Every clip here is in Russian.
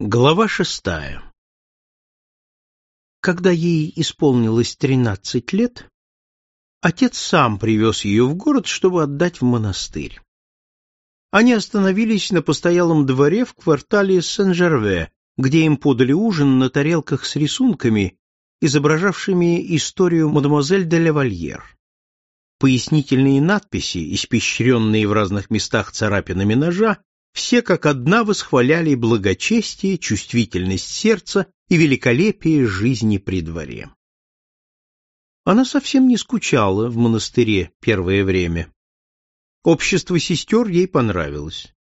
Глава шестая Когда ей исполнилось тринадцать лет, отец сам привез ее в город, чтобы отдать в монастырь. Они остановились на постоялом дворе в квартале Сен-Жерве, где им подали ужин на тарелках с рисунками, изображавшими историю мадемуазель де Лавальер. Пояснительные надписи, испещренные в разных местах царапинами ножа, все как одна восхваляли благочестие, чувствительность сердца и великолепие жизни при дворе. Она совсем не скучала в монастыре первое время. Общество сестер ей понравилось.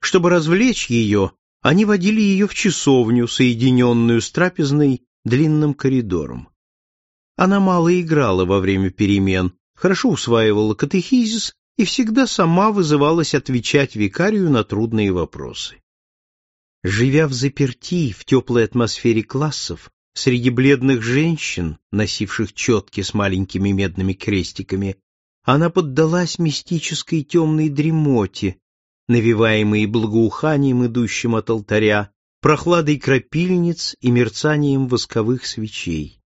Чтобы развлечь ее, они водили ее в часовню, соединенную с трапезной длинным коридором. Она мало играла во время перемен, хорошо усваивала катехизис и всегда сама вызывалась отвечать викарию на трудные вопросы. Живя в заперти в теплой атмосфере классов, среди бледных женщин, носивших четки с маленькими медными крестиками, она поддалась мистической темной дремоте, навеваемой благоуханием, идущим от алтаря, прохладой крапильниц и мерцанием восковых свечей.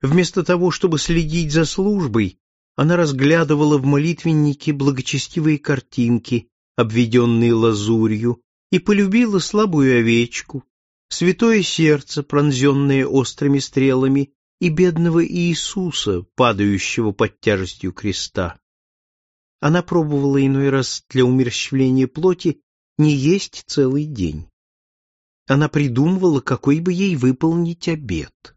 Вместо того, чтобы следить за службой, она разглядывала в молитвеннике благочестивые картинки, обведенные лазурью, и полюбила слабую овечку, святое сердце, пронзенное острыми стрелами, и бедного Иисуса, падающего под тяжестью креста. Она пробовала иной раз для умерщвления плоти не есть целый день. Она придумывала, какой бы ей выполнить обет.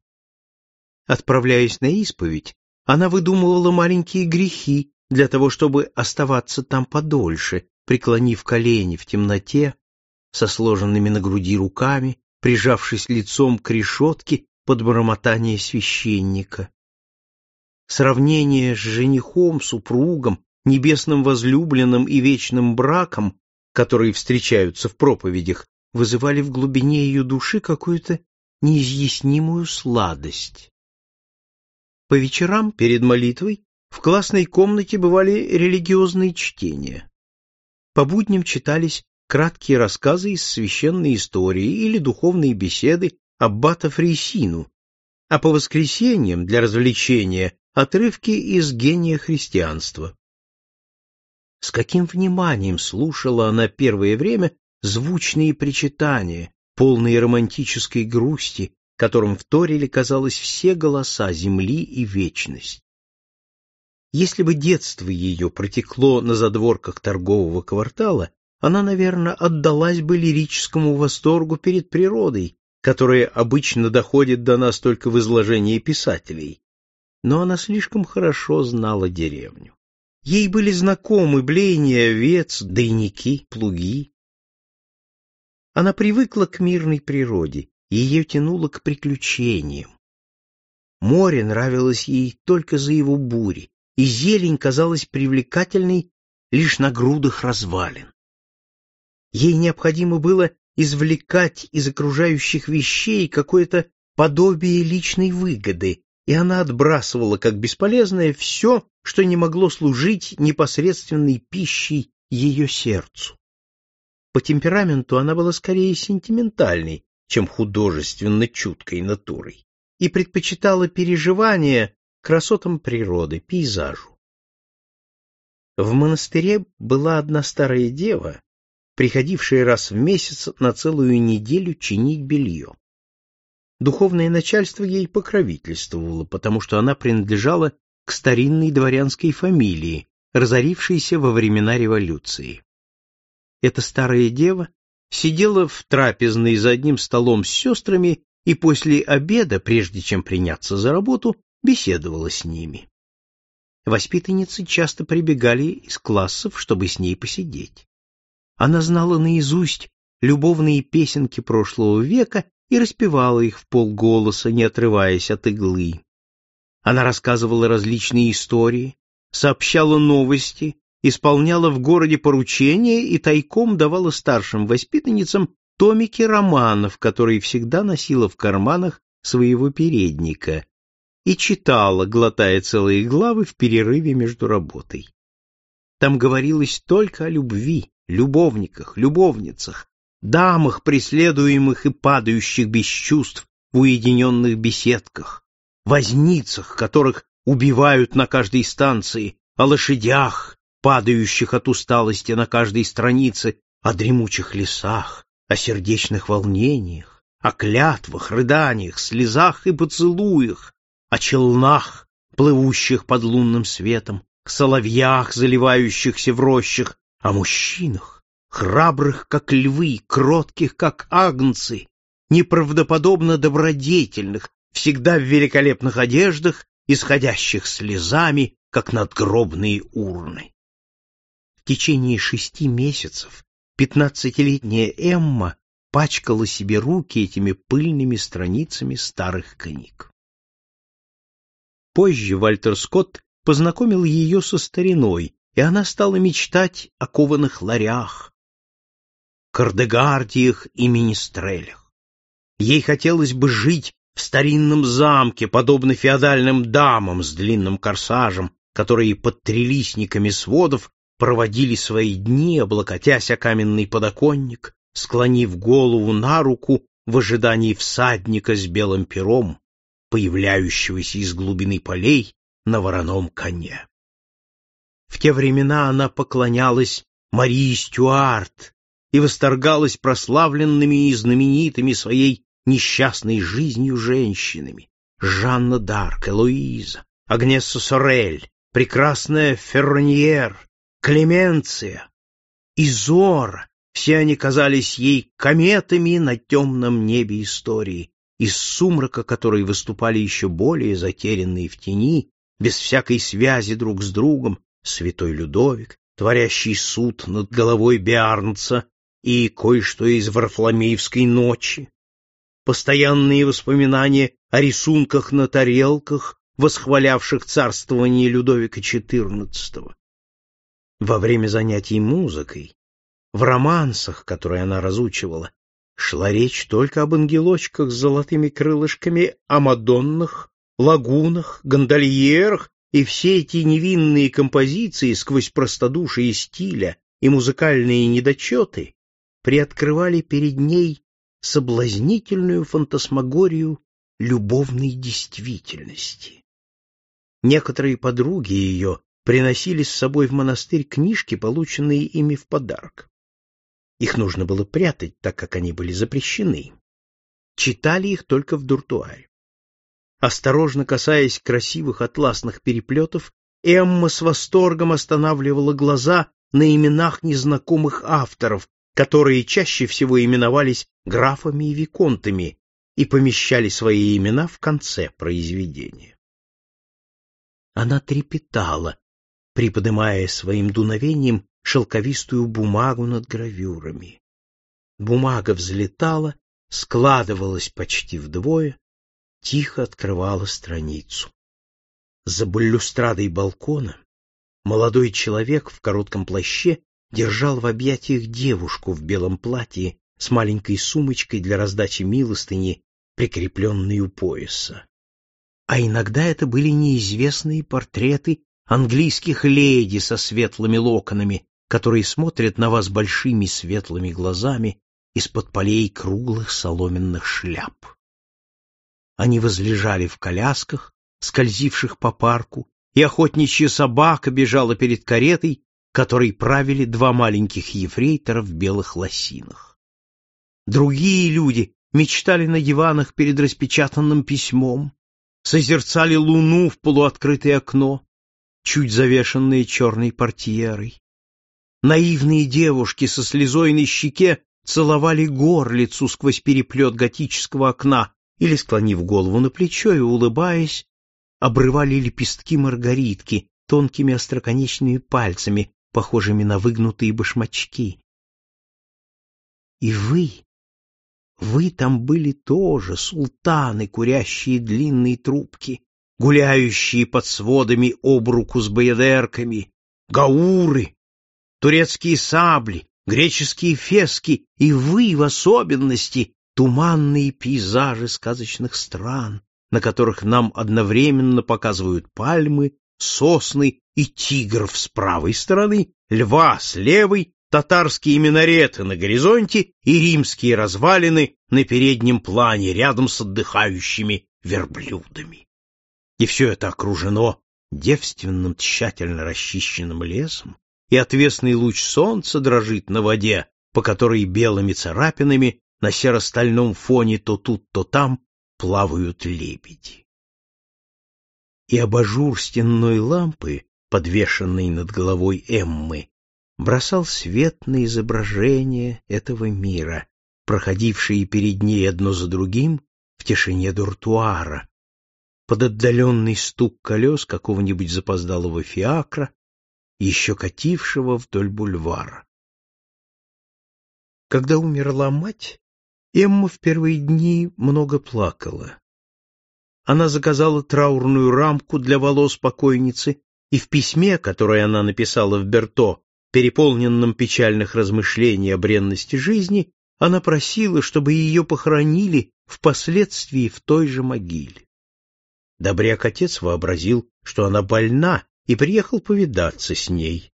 Отправляясь на исповедь, она выдумывала маленькие грехи для того, чтобы оставаться там подольше, преклонив колени в темноте, со сложенными на груди руками, прижавшись лицом к решетке под бормотание священника. Сравнение с женихом, супругом, небесным возлюбленным и вечным браком, которые встречаются в проповедях, вызывали в глубине ее души какую-то неизъяснимую сладость. По вечерам перед молитвой в классной комнате бывали религиозные чтения. По будням читались краткие рассказы из священной истории или духовные беседы аббата Фрейсину, а по воскресеньям для развлечения отрывки из гения христианства. С каким вниманием слушала она первое время звучные причитания, полные романтической грусти, которым вторили, казалось, все голоса земли и вечность. Если бы детство ее протекло на задворках торгового квартала, она, наверное, отдалась бы лирическому восторгу перед природой, которая обычно доходит до нас только в изложении писателей. Но она слишком хорошо знала деревню. Ей были знакомы блеяния овец, дойники, плуги. Она привыкла к мирной природе, ее тянуло к приключениям. Море нравилось ей только за его бури, и зелень казалась привлекательной лишь на грудах развалин. Ей необходимо было извлекать из окружающих вещей какое-то подобие личной выгоды, и она отбрасывала как бесполезное все, что не могло служить непосредственной пищей ее сердцу. По темпераменту она была скорее сентиментальной, чем художественно чуткой натурой, и предпочитала переживания красотам природы, пейзажу. В монастыре была одна старая дева, приходившая раз в месяц на целую неделю чинить белье. Духовное начальство ей покровительствовало, потому что она принадлежала к старинной дворянской фамилии, разорившейся во времена революции. Эта старая дева сидела в трапезной за одним столом с сестрами и после обеда, прежде чем приняться за работу, беседовала с ними. Воспитанницы часто прибегали из классов, чтобы с ней посидеть. Она знала наизусть любовные песенки прошлого века и распевала их в полголоса, не отрываясь от иглы. Она рассказывала различные истории, сообщала новости, исполняла в городе поручения и тайком давала старшим воспитанницам томики романов, которые всегда носила в карманах своего передника, и читала, глотая целые главы в перерыве между работой. Там говорилось только о любви, любовниках, любовницах, дамах, преследуемых и падающих без чувств в уединенных беседках, возницах, которых убивают на каждой станции, о лошадях, падающих от усталости на каждой странице, о дремучих лесах, о сердечных волнениях, о клятвах, рыданиях, слезах и поцелуях, о челнах, плывущих под лунным светом, соловьях, заливающихся в рощах, о мужчинах, храбрых, как львы, кротких, как агнцы, неправдоподобно добродетельных, всегда в великолепных одеждах, исходящих слезами, как надгробные урны. В течение шести месяцев пятнадцатилетняя Эмма пачкала себе руки этими пыльными страницами старых книг. Позже Вальтер Скотт познакомил ее со стариной, и она стала мечтать о кованых ларях, кардегардиях и министрелях. Ей хотелось бы жить в старинном замке, подобно феодальным дамам с длинным корсажем, которые под трелисниками сводов проводили свои дни, облокотясь о каменный подоконник, склонив голову на руку в ожидании всадника с белым пером, появляющегося из глубины полей на вороном коне. В те времена она поклонялась Марии Стюарт и восторгалась прославленными и знаменитыми своей несчастной жизнью женщинами Жанна Дарк, Элоиза, Агнесса Сорель, прекрасная Ферроньер, Клеменция, Изора, все они казались ей кометами на темном небе истории, из сумрака которой выступали еще более затерянные в тени, без всякой связи друг с другом, святой Людовик, творящий суд над головой Биарнца и кое-что из Варфоломеевской ночи, постоянные воспоминания о рисунках на тарелках, восхвалявших царствование Людовика XIV. Во время занятий музыкой в романсах, которые она разучивала, шла речь только об ангелочках с золотыми крылышками, о мадоннах, лагунах, гондольерах, и все эти невинные композиции сквозь простодушие стиля и музыкальные недочеты приоткрывали перед ней соблазнительную фантасмагорию любовной действительности. Некоторые подруги ее приносили с собой в монастырь книжки, полученные ими в подарок. Их нужно было прятать, так как они были запрещены. Читали их только в дуртуаре. Осторожно касаясь красивых атласных переплетов, Эмма с восторгом останавливала глаза на именах незнакомых авторов, которые чаще всего именовались графами и виконтами и помещали свои имена в конце произведения. Она трепетала, приподнимая своим дуновением шелковистую бумагу над гравюрами. Бумага взлетала, складывалась почти вдвое, тихо открывала страницу. За балюстрадой балкона молодой человек в коротком плаще держал в объятиях девушку в белом платье с маленькой сумочкой для раздачи милостыни, прикрепленной у пояса. А иногда это были неизвестные портреты английских леди со светлыми локонами, которые смотрят на вас большими светлыми глазами из-под полей круглых соломенных шляп. Они возлежали в колясках, скользивших по парку, и охотничья собака бежала перед каретой, которой правили два маленьких ефрейтора в белых лосинах. Другие люди мечтали на диванах перед распечатанным письмом, созерцали луну в полуоткрытое окно, чуть завешенное черной портьерой. Наивные девушки со слезой на щеке целовали горлицу сквозь переплет готического окна или, склонив голову на плечо и улыбаясь, обрывали лепестки маргаритки тонкими остроконечными пальцами, похожими на выгнутые башмачки. И вы, вы там были тоже, султаны, курящие длинные трубки, гуляющие под сводами об руку с баядерками, гауры, турецкие сабли, греческие фески и вы в особенности туманные пейзажи сказочных стран, на которых нам одновременно показывают пальмы, сосны и тигров с правой стороны, льва с левой, татарские минареты на горизонте и римские развалины на переднем плане рядом с отдыхающими верблюдами. И все это окружено девственным, тщательно расчищенным лесом, и отвесный луч солнца дрожит на воде, по которой белыми царапинами на серо-стальном фоне то тут, то там плавают лебеди. И абажур стенной лампы, подвешенный над головой Эммы, бросал свет на изображение этого мира, проходившие перед ней одно за другим в тишине дуртуара, под отдаленный стук колес какого-нибудь запоздалого фиакра, еще катившего вдоль бульвара. Когда умерла мать, Эмма в первые дни много плакала. Она заказала траурную рамку для волос покойницы, и в письме, которое она написала в Берто, переполненном печальных размышлений о бренности жизни, она просила, чтобы ее похоронили впоследствии в той же могиле. Добряк-отец вообразил, что она больна, и приехал повидаться с ней.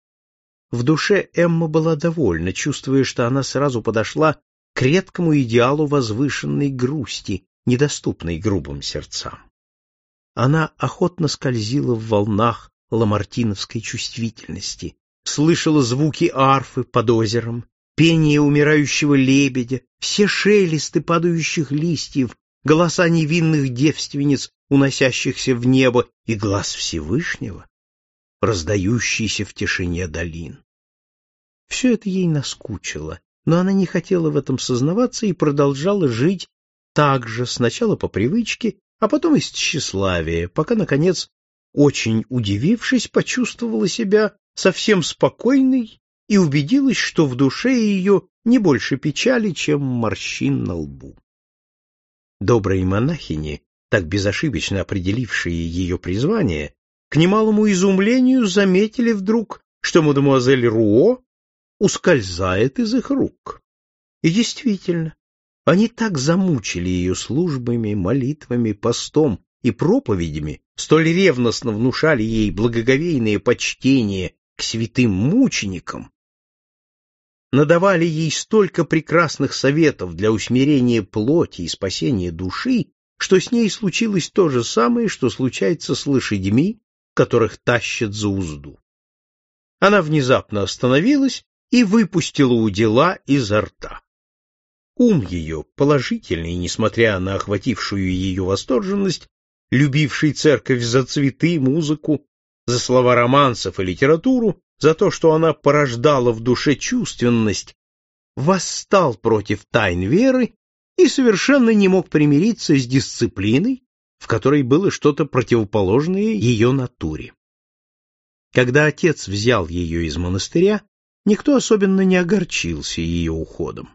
В душе Эмма была довольна, чувствуя, что она сразу подошла к редкому идеалу возвышенной грусти, недоступной грубым сердцам. Она охотно скользила в волнах ламартиновской чувствительности, слышала звуки арфы под озером, пение умирающего лебедя, все шелесты падающих листьев, голоса невинных девственниц, уносящихся в небо, и глаз Всевышнего, раздающийся в тишине долин. Все это ей наскучило, но она не хотела в этом сознаваться и продолжала жить так же, сначала по привычке, а потом из тщеславия, пока, наконец, очень удивившись, почувствовала себя совсем спокойной и убедилась, что в душе ее не больше печали, чем морщин на лбу. Добрые монахини, так безошибочно определившие ее призвание, к немалому изумлению заметили вдруг, что мадемуазель Руо ускользает из их рук. И действительно, они так замучили ее службами, молитвами, постом и проповедями, столь ревностно внушали ей благоговейное почтение к святым мученикам, надавали ей столько прекрасных советов для усмирения плоти и спасения души, что с ней случилось то же самое, что случается с лошадьми, которых тащат за узду. Она внезапно остановилась и выпустила у дела изо рта. Ум ее, положительный, несмотря на охватившую ее восторженность, любивший церковь за цветы, музыку, за слова романсов и литературу, за то, что она порождала в душе чувственность, восстал против тайн веры и совершенно не мог примириться с дисциплиной, в которой было что-то противоположное ее натуре. Когда отец взял ее из монастыря, никто особенно не огорчился ее уходом.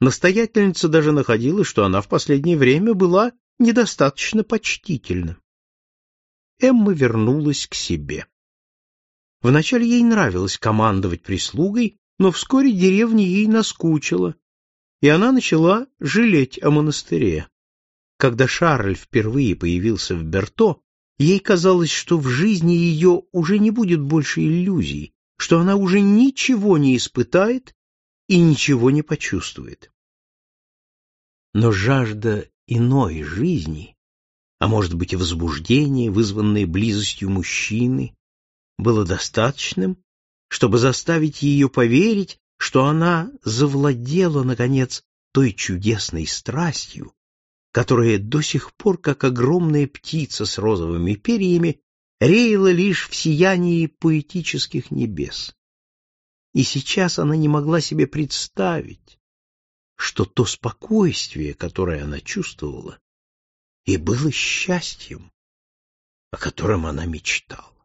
Настоятельница даже находила, что она в последнее время была недостаточно почтительна. Эмма вернулась к себе. Вначале ей нравилось командовать прислугой, но вскоре деревня ей наскучила, и она начала жалеть о монастыре. Когда Шарль впервые появился в Берто, ей казалось, что в жизни ее уже не будет больше иллюзий, что она уже ничего не испытает и ничего не почувствует. Но жажда иной жизни, а может быть и возбуждение, вызванное близостью мужчины, было достаточным, чтобы заставить ее поверить, что она завладела, наконец, той чудесной страстью, которая до сих пор, как огромная птица с розовыми перьями, реяла лишь в сиянии поэтических небес. И сейчас она не могла себе представить, что то спокойствие, которое она чувствовала, и было счастьем, о котором она мечтала.